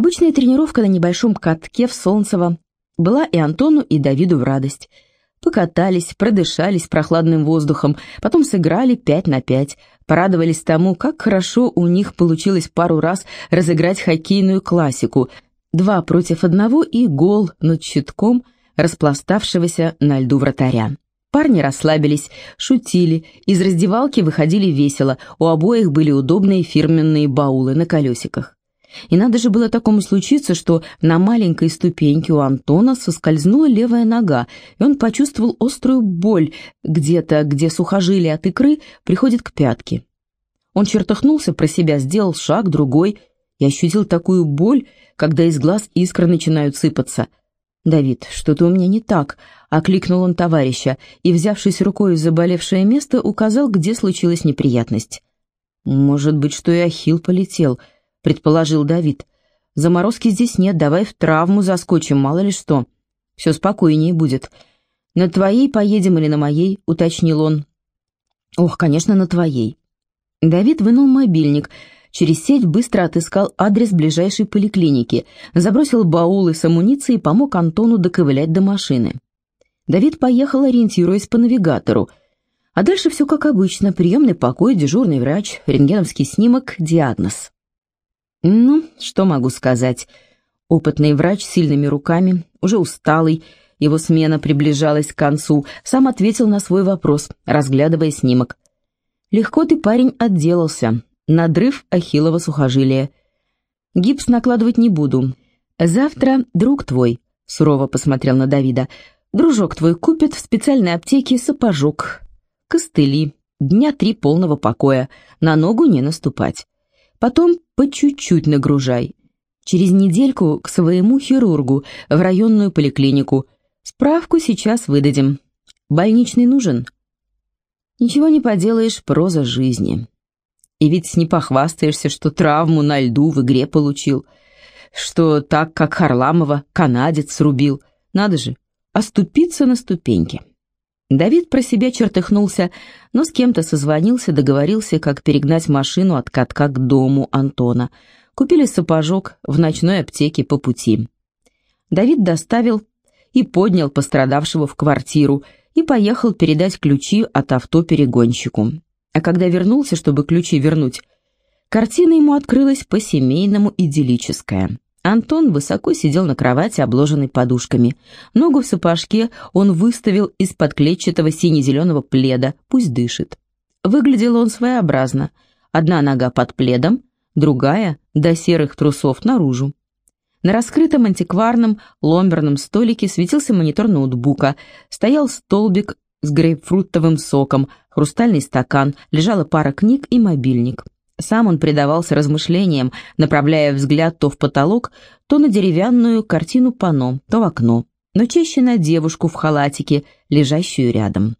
Обычная тренировка на небольшом катке в Солнцево была и Антону, и Давиду в радость. Покатались, продышались прохладным воздухом, потом сыграли пять на пять, порадовались тому, как хорошо у них получилось пару раз разыграть хоккейную классику. Два против одного и гол над щитком распластавшегося на льду вратаря. Парни расслабились, шутили, из раздевалки выходили весело, у обоих были удобные фирменные баулы на колесиках. И надо же было такому случиться, что на маленькой ступеньке у Антона соскользнула левая нога, и он почувствовал острую боль где-то, где сухожилие от икры приходит к пятке. Он чертыхнулся про себя, сделал шаг, другой, и ощутил такую боль, когда из глаз искры начинают сыпаться. «Давид, что-то у меня не так», — окликнул он товарища, и, взявшись рукой за болевшее место, указал, где случилась неприятность. «Может быть, что и Ахилл полетел», —— предположил Давид. «Заморозки здесь нет, давай в травму заскочим, мало ли что. Все спокойнее будет. На твоей поедем или на моей?» — уточнил он. «Ох, конечно, на твоей». Давид вынул мобильник, через сеть быстро отыскал адрес ближайшей поликлиники, забросил баулы с амуницией и помог Антону доковылять до машины. Давид поехал, ориентируясь по навигатору. А дальше все как обычно. Приемный покой, дежурный врач, рентгеновский снимок, диагноз. Ну, что могу сказать? Опытный врач с сильными руками, уже усталый, его смена приближалась к концу, сам ответил на свой вопрос, разглядывая снимок. «Легко ты, парень, отделался. Надрыв ахиллова сухожилия. Гипс накладывать не буду. Завтра друг твой», — сурово посмотрел на Давида, «дружок твой купит в специальной аптеке сапожок, костыли, дня три полного покоя, на ногу не наступать. Потом по чуть-чуть нагружай. Через недельку к своему хирургу в районную поликлинику. Справку сейчас выдадим. Больничный нужен? Ничего не поделаешь, проза жизни. И ведь не похвастаешься, что травму на льду в игре получил, что так, как Харламова, канадец срубил. Надо же, оступиться на ступеньке. Давид про себя чертыхнулся, но с кем-то созвонился, договорился, как перегнать машину от катка к дому Антона. Купили сапожок в ночной аптеке по пути. Давид доставил и поднял пострадавшего в квартиру и поехал передать ключи от авто перегонщику. А когда вернулся, чтобы ключи вернуть, картина ему открылась по-семейному идиллическая. Антон высоко сидел на кровати, обложенной подушками. Ногу в сапожке он выставил из-под клетчатого сине-зеленого пледа, пусть дышит. Выглядел он своеобразно. Одна нога под пледом, другая, до серых трусов, наружу. На раскрытом антикварном ломберном столике светился монитор ноутбука, стоял столбик с грейпфрутовым соком, хрустальный стакан, лежала пара книг и мобильник. Сам он предавался размышлениям, направляя взгляд то в потолок, то на деревянную картину панно, то в окно, но чаще на девушку в халатике, лежащую рядом.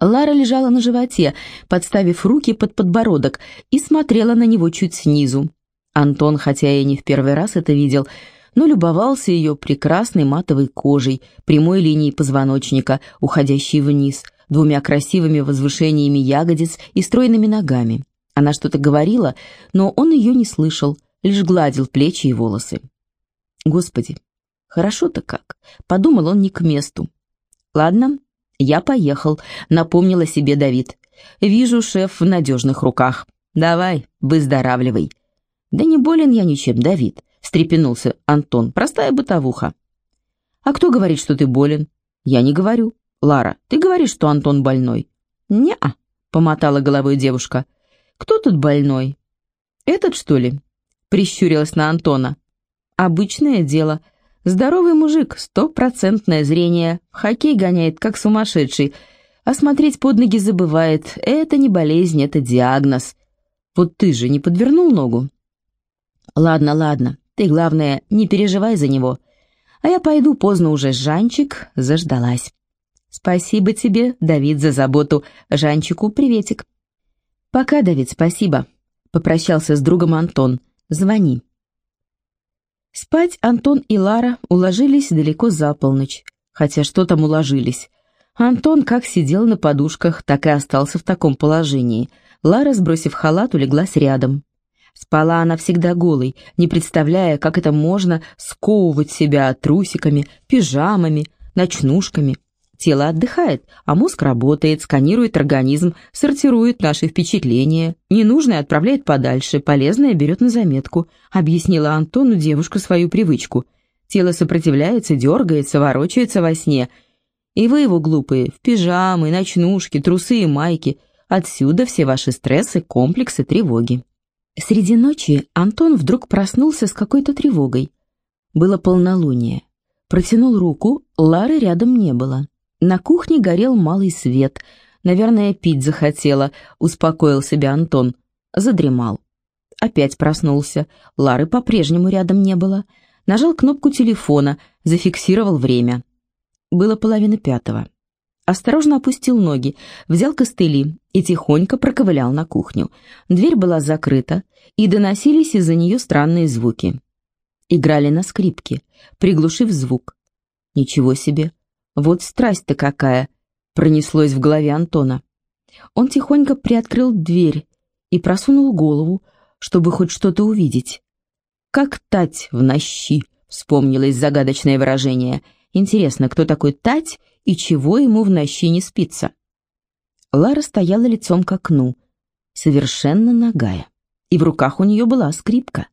Лара лежала на животе, подставив руки под подбородок, и смотрела на него чуть снизу. Антон, хотя и не в первый раз это видел, но любовался ее прекрасной матовой кожей, прямой линией позвоночника, уходящей вниз, двумя красивыми возвышениями ягодиц и стройными ногами. Она что-то говорила, но он ее не слышал, лишь гладил плечи и волосы. Господи, хорошо-то как, подумал он не к месту. Ладно, я поехал, напомнил о себе Давид. Вижу, шеф в надежных руках. Давай, выздоравливай. Да не болен я ничем, Давид, встрепенулся Антон, простая бытовуха. А кто говорит, что ты болен? Я не говорю. Лара, ты говоришь, что Антон больной? Не-а, помотала головой девушка. «Кто тут больной?» «Этот, что ли?» — прищурилась на Антона. «Обычное дело. Здоровый мужик, стопроцентное зрение, хоккей гоняет, как сумасшедший, а смотреть под ноги забывает. Это не болезнь, это диагноз. Вот ты же не подвернул ногу?» «Ладно, ладно, ты, главное, не переживай за него. А я пойду, поздно уже, Жанчик заждалась». «Спасибо тебе, Давид, за заботу. Жанчику приветик». «Пока, Давид, спасибо», — попрощался с другом Антон. «Звони». Спать Антон и Лара уложились далеко за полночь. Хотя что там уложились? Антон как сидел на подушках, так и остался в таком положении. Лара, сбросив халат, улеглась рядом. Спала она всегда голой, не представляя, как это можно сковывать себя трусиками, пижамами, ночнушками. Тело отдыхает, а мозг работает, сканирует организм, сортирует наши впечатления. Ненужное отправляет подальше, полезное берет на заметку, объяснила Антону девушка свою привычку. Тело сопротивляется, дергается, ворочается во сне. И вы его глупые, в пижамы, ночнушки, трусы и майки. Отсюда все ваши стрессы, комплексы, тревоги. Среди ночи Антон вдруг проснулся с какой-то тревогой. Было полнолуние. Протянул руку, Лары рядом не было. На кухне горел малый свет. Наверное, пить захотела, успокоил себя Антон. Задремал. Опять проснулся. Лары по-прежнему рядом не было. Нажал кнопку телефона, зафиксировал время. Было половина пятого. Осторожно опустил ноги, взял костыли и тихонько проковылял на кухню. Дверь была закрыта, и доносились из-за нее странные звуки. Играли на скрипке, приглушив звук. Ничего себе, вот страсть-то какая!» — пронеслось в голове Антона. Он тихонько приоткрыл дверь и просунул голову, чтобы хоть что-то увидеть. «Как тать в нощи!» — вспомнилось загадочное выражение. «Интересно, кто такой тать и чего ему в нощи не спится?» Лара стояла лицом к окну, совершенно нагая, и в руках у нее была скрипка.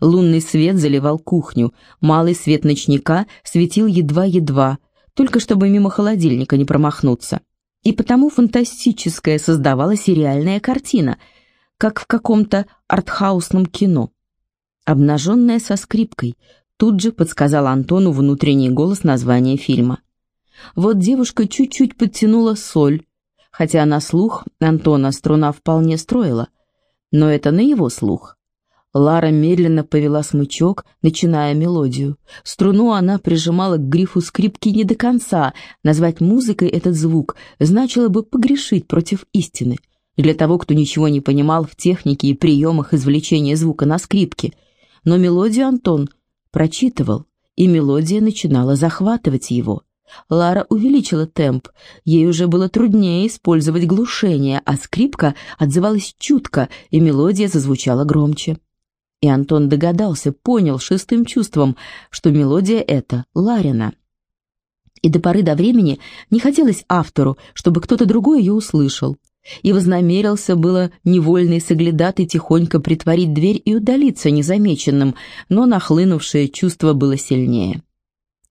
Лунный свет заливал кухню, малый свет ночника светил едва-едва, только чтобы мимо холодильника не промахнуться. И потому фантастическая создавалась и реальная картина, как в каком-то артхаусном кино. Обнаженная со скрипкой, тут же подсказал Антону внутренний голос названия фильма. Вот девушка чуть-чуть подтянула соль, хотя на слух Антона струна вполне строила, но это на его слух. Лара медленно повела смычок, начиная мелодию. Струну она прижимала к грифу скрипки не до конца. Назвать музыкой этот звук значило бы погрешить против истины. Для того, кто ничего не понимал в технике и приемах извлечения звука на скрипке. Но мелодию Антон прочитывал, и мелодия начинала захватывать его. Лара увеличила темп, ей уже было труднее использовать глушение, а скрипка отзывалась чутко, и мелодия зазвучала громче. И Антон догадался, понял шестым чувством, что мелодия эта Ларина. И до поры до времени не хотелось автору, чтобы кто-то другой ее услышал. И вознамерился было невольный соглядатый тихонько притворить дверь и удалиться незамеченным, но нахлынувшее чувство было сильнее.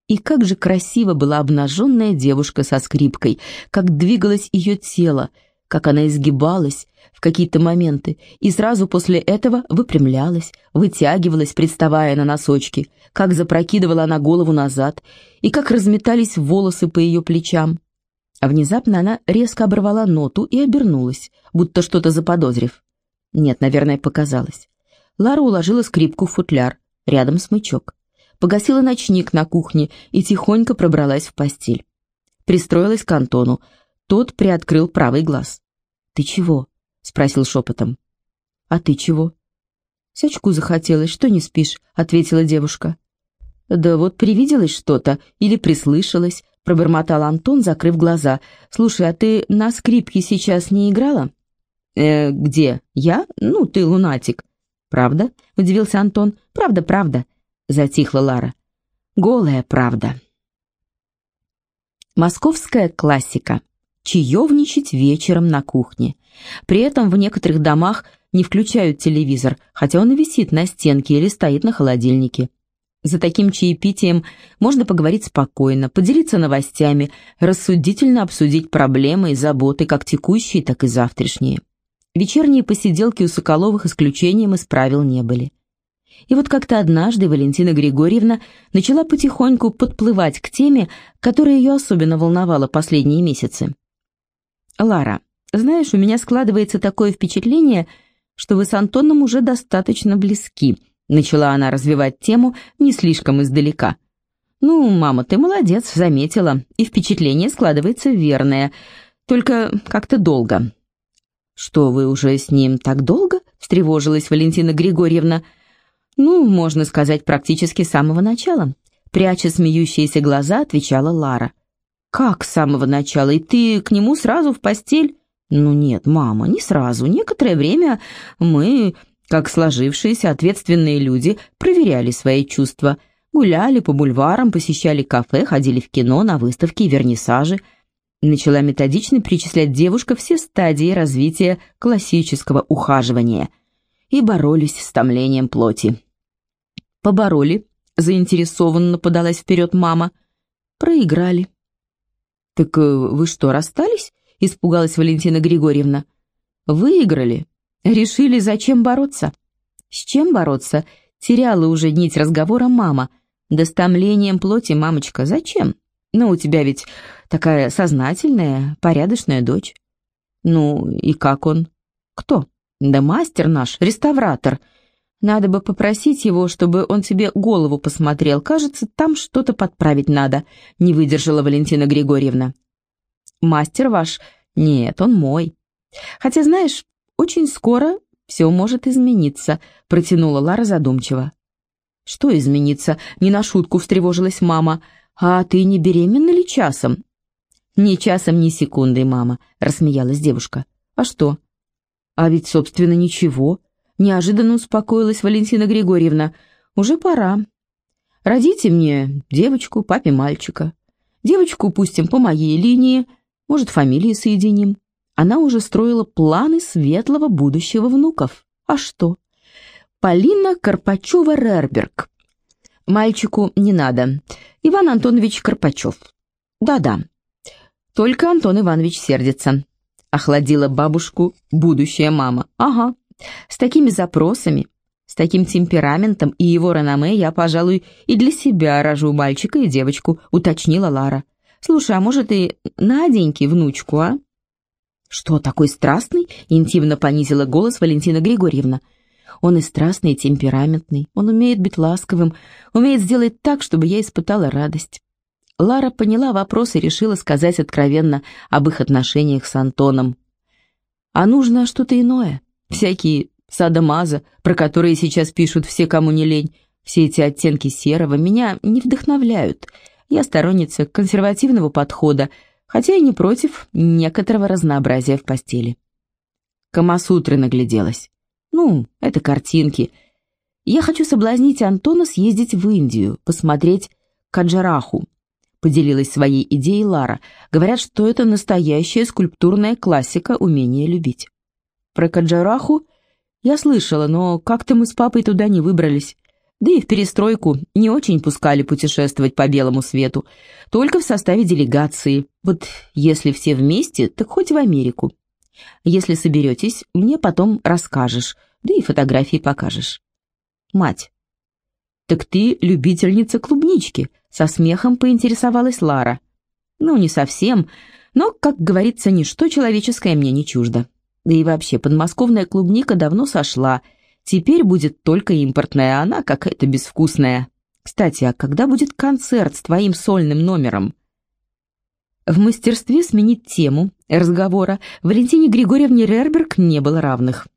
И как же красиво была обнаженная девушка со скрипкой, как двигалось ее тело, как она изгибалась в какие-то моменты, и сразу после этого выпрямлялась, вытягивалась, приставая на носочки, как запрокидывала она голову назад, и как разметались волосы по ее плечам. А внезапно она резко оборвала ноту и обернулась, будто что-то заподозрив. Нет, наверное, показалось. Лара уложила скрипку в футляр, рядом смычок. Погасила ночник на кухне и тихонько пробралась в постель. Пристроилась к Антону, тот приоткрыл правый глаз. «Ты чего?» — спросил шепотом. «А ты чего?» «Сячку захотелось, что не спишь?» — ответила девушка. «Да вот привиделось что-то или прислышалось», — пробормотал Антон, закрыв глаза. «Слушай, а ты на скрипке сейчас не играла?» «Э, где? Я? Ну, ты лунатик». «Правда?» — удивился Антон. «Правда, правда», — затихла Лара. «Голая правда». Московская классика чаевничать вечером на кухне. При этом в некоторых домах не включают телевизор, хотя он и висит на стенке или стоит на холодильнике. За таким чаепитием можно поговорить спокойно, поделиться новостями, рассудительно обсудить проблемы и заботы, как текущие, так и завтрашние. Вечерние посиделки у Соколовых исключением из правил не были. И вот как-то однажды Валентина Григорьевна начала потихоньку подплывать к теме, которая ее особенно волновала последние месяцы. «Лара, знаешь, у меня складывается такое впечатление, что вы с Антоном уже достаточно близки», начала она развивать тему не слишком издалека. «Ну, мама, ты молодец, заметила, и впечатление складывается верное, только как-то долго». «Что, вы уже с ним так долго?» — встревожилась Валентина Григорьевна. «Ну, можно сказать, практически с самого начала», — пряча смеющиеся глаза, отвечала Лара. «Как с самого начала? И ты к нему сразу в постель?» «Ну нет, мама, не сразу. Некоторое время мы как сложившиеся ответственные люди проверяли свои чувства, гуляли по бульварам, посещали кафе, ходили в кино, на выставки и вернисажи. Начала методично перечислять девушка все стадии развития классического ухаживания и боролись с томлением плоти. Побороли, заинтересованно подалась вперед мама. Проиграли. «Так э, вы что, расстались?» — испугалась Валентина Григорьевна. «Выиграли. Решили, зачем бороться?» «С чем бороться?» — теряла уже нить разговора мама. «Да с томлением плоти, мамочка, зачем? Ну, у тебя ведь такая сознательная, порядочная дочь». «Ну, и как он?» «Кто?» «Да мастер наш, реставратор. Надо бы попросить его, чтобы он тебе голову посмотрел. Кажется, там что-то подправить надо», — не выдержала Валентина Григорьевна. «Мастер ваш? Нет, он мой. Хотя, знаешь, очень скоро все может измениться», — протянула Лара задумчиво. «Что изменится?» — не на шутку встревожилась мама. «А ты не беременна ли часом?» «Ни часом, ни секундой, мама», — рассмеялась девушка. «А что?» «А ведь, собственно, ничего», Неожиданно успокоилась Валентина Григорьевна. «Уже пора. Родите мне девочку, папе мальчика. Девочку пустим по моей линии, может, фамилии соединим». Она уже строила планы светлого будущего внуков. А что? Полина Карпачева-Рерберг. Мальчику не надо. Иван Антонович Карпачев. Да-да. Только Антон Иванович сердится. Охладила бабушку будущая мама. Ага. С такими запросами, с таким темпераментом и его реноме я, пожалуй, и для себя рожу мальчика и девочку», — уточнила Лара. «Слушай, а может и Наденьке внучку, а?» «Что, такой страстный?» — интимно понизила голос Валентина Григорьевна. «Он и страстный, и темпераментный. Он умеет быть ласковым, умеет сделать так, чтобы я испытала радость». Лара поняла вопрос и решила сказать откровенно об их отношениях с Антоном. «А нужно что-то иное. Всякие садомаза, про которые сейчас пишут все, кому не лень, все эти оттенки серого, меня не вдохновляют. Я сторонница консервативного подхода, хотя и не против некоторого разнообразия в постели. Камасутры нагляделась. Ну, это картинки. Я хочу соблазнить Антона съездить в Индию, посмотреть Каджараху. Поделилась своей идеей Лара. Говорят, что это настоящая скульптурная классика умения любить. Про Каджараху я слышала, но как-то мы с папой туда не выбрались. Да и в перестройку не очень пускали путешествовать по белому свету, только в составе делегации. Вот если все вместе, так хоть в Америку. Если соберетесь, мне потом расскажешь, да и фотографии покажешь. Мать. «Так ты любительница клубнички?» — со смехом поинтересовалась Лара. «Ну, не совсем, но, как говорится, ничто человеческое мне не чуждо». Да и вообще, подмосковная клубника давно сошла. Теперь будет только импортная, а она какая-то безвкусная. Кстати, а когда будет концерт с твоим сольным номером? В мастерстве сменить тему разговора Валентине Григорьевне Рерберг не было равных.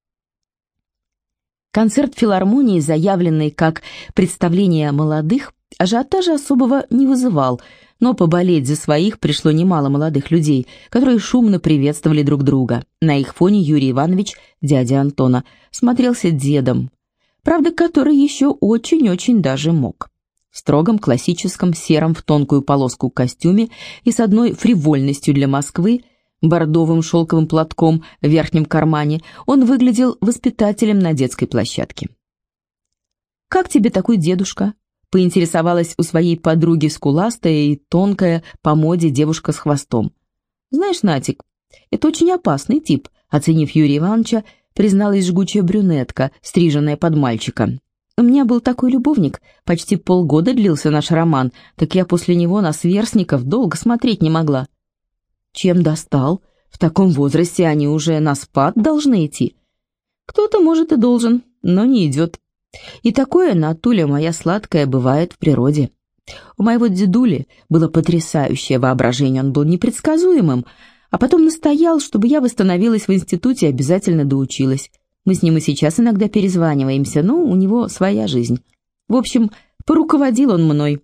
Концерт филармонии, заявленный как представление молодых, ажиотажа особого не вызывал – но поболеть за своих пришло немало молодых людей, которые шумно приветствовали друг друга. На их фоне Юрий Иванович, дядя Антона, смотрелся дедом, правда, который еще очень-очень даже мог. В строгом классическом сером в тонкую полоску костюме и с одной фривольностью для Москвы, бордовым шелковым платком в верхнем кармане, он выглядел воспитателем на детской площадке. «Как тебе такой дедушка?» Поинтересовалась у своей подруги скуластая и тонкая по моде девушка с хвостом. «Знаешь, Натик, это очень опасный тип», оценив Юрия Ивановича, призналась жгучая брюнетка, стриженная под мальчика. «У меня был такой любовник, почти полгода длился наш роман, так я после него на сверстников долго смотреть не могла». «Чем достал? В таком возрасте они уже на спад должны идти». «Кто-то, может, и должен, но не идет», и такое, Натуля моя сладкая, бывает в природе. У моего дедули было потрясающее воображение, он был непредсказуемым, а потом настоял, чтобы я восстановилась в институте и обязательно доучилась. Мы с ним и сейчас иногда перезваниваемся, но у него своя жизнь. В общем, поруководил он мной.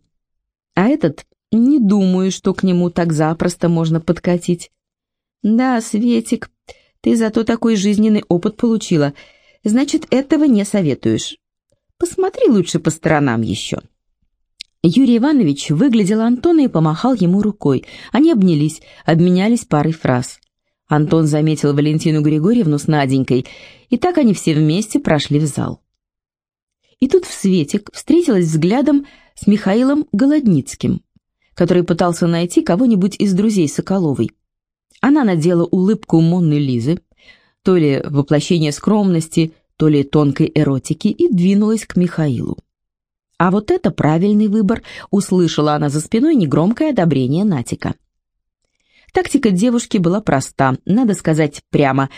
А этот, не думаю, что к нему так запросто можно подкатить. Да, Светик, ты зато такой жизненный опыт получила — Значит, этого не советуешь. Посмотри лучше по сторонам еще». Юрий Иванович выглядел Антона и помахал ему рукой. Они обнялись, обменялись парой фраз. Антон заметил Валентину Григорьевну с Наденькой, и так они все вместе прошли в зал. И тут в Светик встретилась взглядом с Михаилом Голодницким, который пытался найти кого-нибудь из друзей Соколовой. Она надела улыбку Монны Лизы, то ли воплощение скромности, то ли тонкой эротики, и двинулась к Михаилу. А вот это правильный выбор, услышала она за спиной негромкое одобрение Натика. Тактика девушки была проста, надо сказать прямо.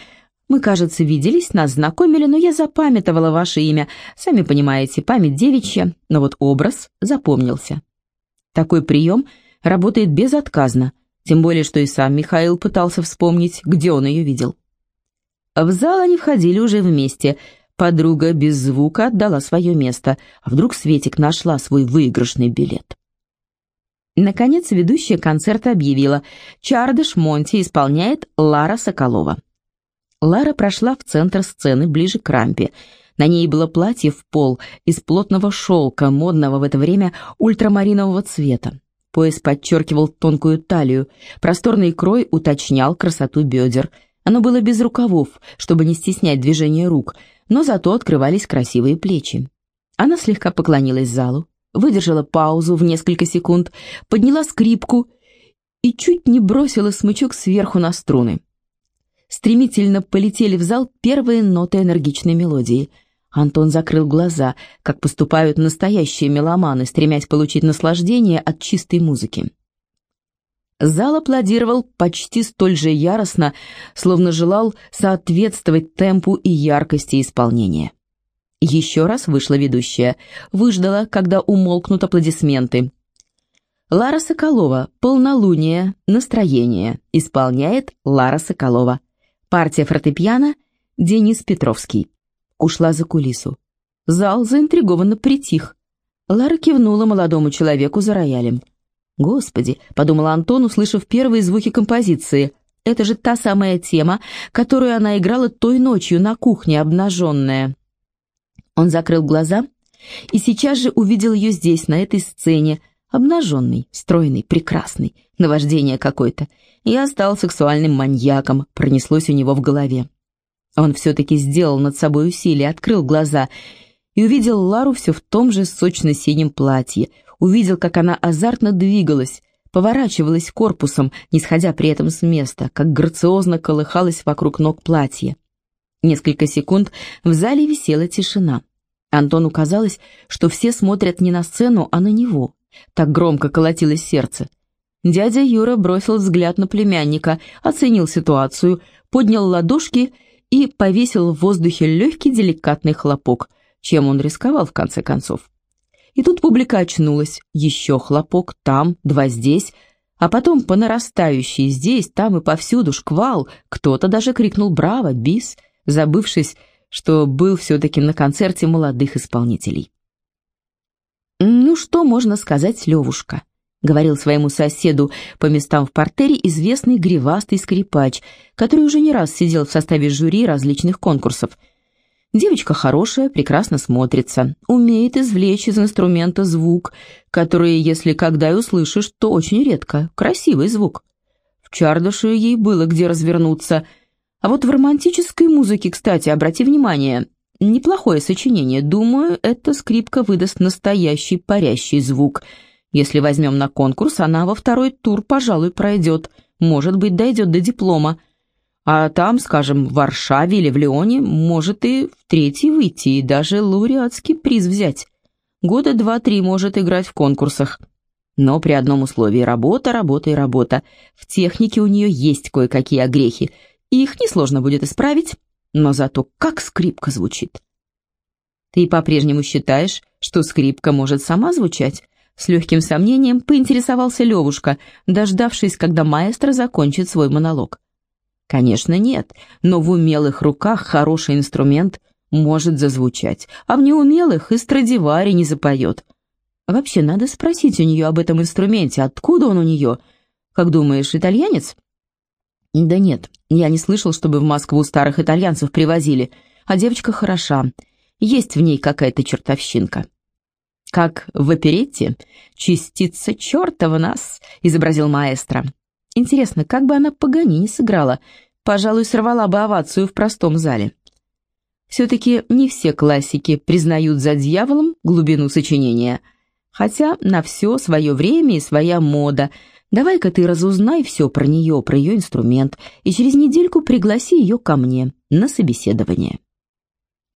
Мы, кажется, виделись, нас знакомили, но я запамятовала ваше имя. Сами понимаете, память девичья, но вот образ запомнился. Такой прием работает безотказно, тем более, что и сам Михаил пытался вспомнить, где он ее видел. В зал они входили уже вместе – Подруга без звука отдала свое место, а вдруг Светик нашла свой выигрышный билет. Наконец ведущая концерта объявила «Чардыш Монти исполняет Лара Соколова». Лара прошла в центр сцены, ближе к рампе. На ней было платье в пол из плотного шелка, модного в это время ультрамаринового цвета. Пояс подчеркивал тонкую талию, просторный крой уточнял красоту бедер. Оно было без рукавов, чтобы не стеснять движение рук, но зато открывались красивые плечи. Она слегка поклонилась залу, выдержала паузу в несколько секунд, подняла скрипку и чуть не бросила смычок сверху на струны. Стремительно полетели в зал первые ноты энергичной мелодии. Антон закрыл глаза, как поступают настоящие меломаны, стремясь получить наслаждение от чистой музыки. Зал аплодировал почти столь же яростно, словно желал соответствовать темпу и яркости исполнения. Еще раз вышла ведущая, выждала, когда умолкнут аплодисменты. Лара Соколова, «Полнолуние», «Настроение», исполняет Лара Соколова. Партия фортепиано Денис Петровский. Ушла за кулису. Зал заинтригованно притих. Лара кивнула молодому человеку за роялем. «Господи», — подумал Антон, услышав первые звуки композиции, «это же та самая тема, которую она играла той ночью на кухне, обнаженная». Он закрыл глаза и сейчас же увидел ее здесь, на этой сцене, обнаженный, стройный, прекрасный, наваждение какое-то. Я стал сексуальным маньяком, пронеслось у него в голове. Он все-таки сделал над собой усилие, открыл глаза и увидел Лару все в том же сочно-синем платье, увидел, как она азартно двигалась, поворачивалась корпусом, не сходя при этом с места, как грациозно колыхалась вокруг ног платье. Несколько секунд в зале висела тишина. Антону казалось, что все смотрят не на сцену, а на него. Так громко колотилось сердце. Дядя Юра бросил взгляд на племянника, оценил ситуацию, поднял ладошки и повесил в воздухе легкий деликатный хлопок, чем он рисковал в конце концов. И тут публика очнулась. Еще хлопок там, два здесь, а потом по нарастающей здесь, там и повсюду шквал. Кто-то даже крикнул «Браво! Бис!», забывшись, что был все-таки на концерте молодых исполнителей. «Ну, что можно сказать, Левушка?» — говорил своему соседу по местам в портере известный гривастый скрипач, который уже не раз сидел в составе жюри различных конкурсов — Девочка хорошая, прекрасно смотрится, умеет извлечь из инструмента звук, который, если когда и услышишь, то очень редко, красивый звук. В Чардыше ей было где развернуться. А вот в романтической музыке, кстати, обрати внимание, неплохое сочинение. Думаю, эта скрипка выдаст настоящий парящий звук. Если возьмем на конкурс, она во второй тур, пожалуй, пройдет. Может быть, дойдет до диплома. А там, скажем, в Варшаве или в Лионе, может и в третий выйти, и даже лауреатский приз взять. Года два-три может играть в конкурсах. Но при одном условии – работа, работа и работа. В технике у нее есть кое-какие огрехи, их несложно будет исправить, но зато как скрипка звучит. Ты по-прежнему считаешь, что скрипка может сама звучать? С легким сомнением поинтересовался Левушка, дождавшись, когда маэстро закончит свой монолог. Конечно, нет, но в умелых руках хороший инструмент может зазвучать, а в неумелых и Страдивари не запоет. Вообще, надо спросить у нее об этом инструменте, откуда он у нее. Как думаешь, итальянец? Да нет, я не слышал, чтобы в Москву старых итальянцев привозили. а девочка хороша, есть в ней какая-то чертовщинка. «Как в оперетте «Частица черта в нас», — изобразил маэстро. Интересно, как бы она Паганини сыграла? Пожалуй, сорвала бы овацию в простом зале. Все-таки не все классики признают за дьяволом глубину сочинения. Хотя на все свое время и своя мода. Давай-ка ты разузнай все про нее, про ее инструмент, и через недельку пригласи ее ко мне на собеседование.